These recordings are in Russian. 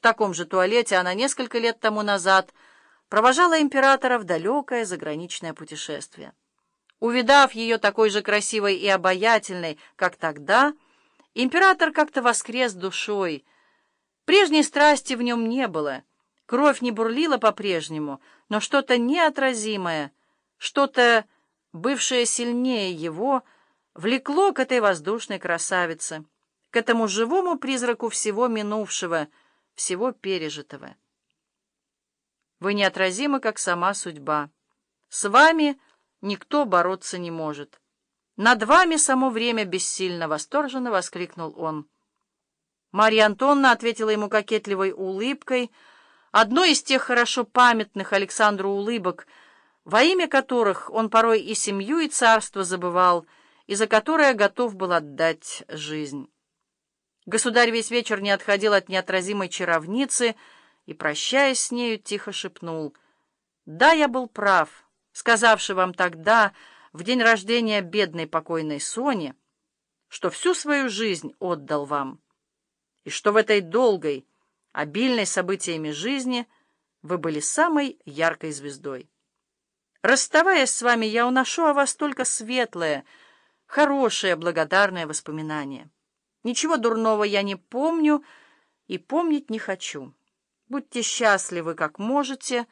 В таком же туалете она несколько лет тому назад провожала императора в далекое заграничное путешествие. Увидав ее такой же красивой и обаятельной, как тогда, император как-то воскрес душой. Прежней страсти в нем не было, кровь не бурлила по-прежнему, но что-то неотразимое, что-то, бывшее сильнее его, влекло к этой воздушной красавице, к этому живому призраку всего минувшего, всего пережитого. Вы неотразимы, как сама судьба. С вами — никто бороться не может. Над вами само время бессильно, восторженно воскликнул он. Марья Антонна ответила ему кокетливой улыбкой, одной из тех хорошо памятных Александру улыбок, во имя которых он порой и семью, и царство забывал, и за которое готов был отдать жизнь. Государь весь вечер не отходил от неотразимой чаровницы и, прощаясь с нею, тихо шепнул, «Да, я был прав» сказавший вам тогда, в день рождения бедной покойной Сони, что всю свою жизнь отдал вам, и что в этой долгой, обильной событиями жизни вы были самой яркой звездой. Расставаясь с вами, я уношу о вас только светлое, хорошее, благодарное воспоминание. Ничего дурного я не помню и помнить не хочу. Будьте счастливы, как можете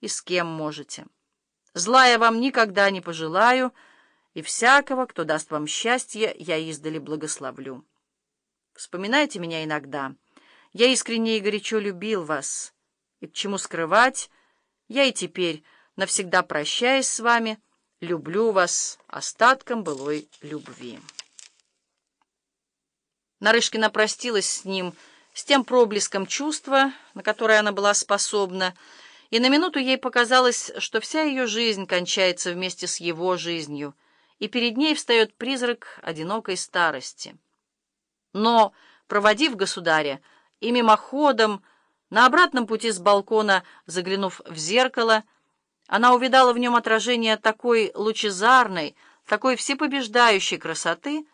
и с кем можете. Зла я вам никогда не пожелаю, и всякого, кто даст вам счастье, я издали благословлю. Вспоминайте меня иногда. Я искренне и горячо любил вас, и к чему скрывать, я и теперь, навсегда прощаясь с вами, люблю вас остатком былой любви. Нарышкина простилась с ним, с тем проблеском чувства, на которое она была способна, и на минуту ей показалось, что вся ее жизнь кончается вместе с его жизнью, и перед ней встает призрак одинокой старости. Но, проводив государя, и мимоходом, на обратном пути с балкона, заглянув в зеркало, она увидала в нем отражение такой лучезарной, такой всепобеждающей красоты,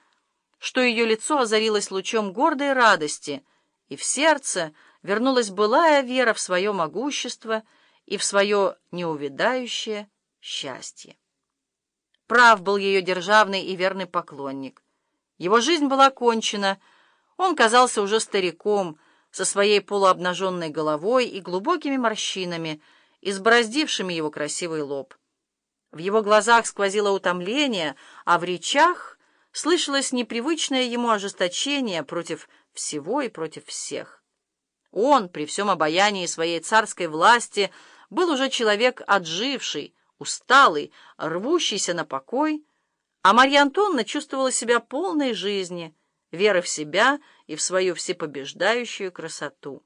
что ее лицо озарилось лучом гордой радости, и в сердце вернулась былая вера в свое могущество — и в свое неувядающее счастье. Прав был ее державный и верный поклонник. Его жизнь была кончена, он казался уже стариком, со своей полуобнаженной головой и глубокими морщинами, избороздившими его красивый лоб. В его глазах сквозило утомление, а в речах слышалось непривычное ему ожесточение против всего и против всех. Он, при всем обаянии своей царской власти, был уже человек отживший, усталый, рвущийся на покой, а Марья Антонна чувствовала себя полной жизни, веры в себя и в свою всепобеждающую красоту.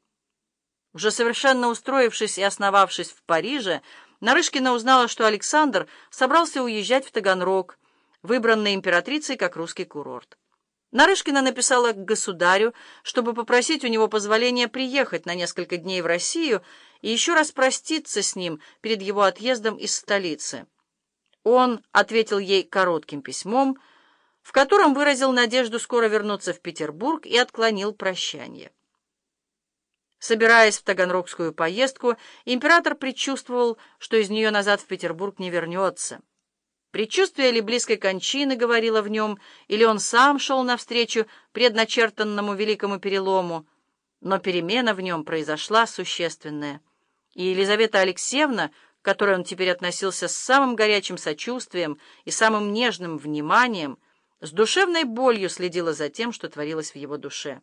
Уже совершенно устроившись и основавшись в Париже, Нарышкина узнала, что Александр собрался уезжать в Таганрог, выбранный императрицей как русский курорт. Нарышкина написала к государю, чтобы попросить у него позволения приехать на несколько дней в Россию и еще раз проститься с ним перед его отъездом из столицы. Он ответил ей коротким письмом, в котором выразил надежду скоро вернуться в Петербург и отклонил прощание. Собираясь в Таганрогскую поездку, император предчувствовал, что из нее назад в Петербург не вернется. Предчувствие ли близкой кончины говорило в нем, или он сам шел навстречу предначертанному великому перелому, но перемена в нем произошла существенная. И Елизавета Алексеевна, к которой он теперь относился с самым горячим сочувствием и самым нежным вниманием, с душевной болью следила за тем, что творилось в его душе.